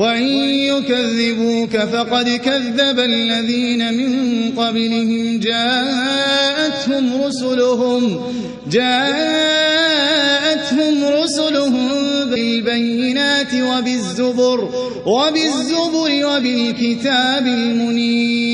وَإِن يُكَذِّبُوكَ فَقَدْ كَذَّبَ الَّذِينَ مِن قَبْلِهِمْ جَاءَتْهُمْ رُسُلُهُم جاءتهم رسلهم بالبينات وبالزبر وبالزبر وبالكتاب المنير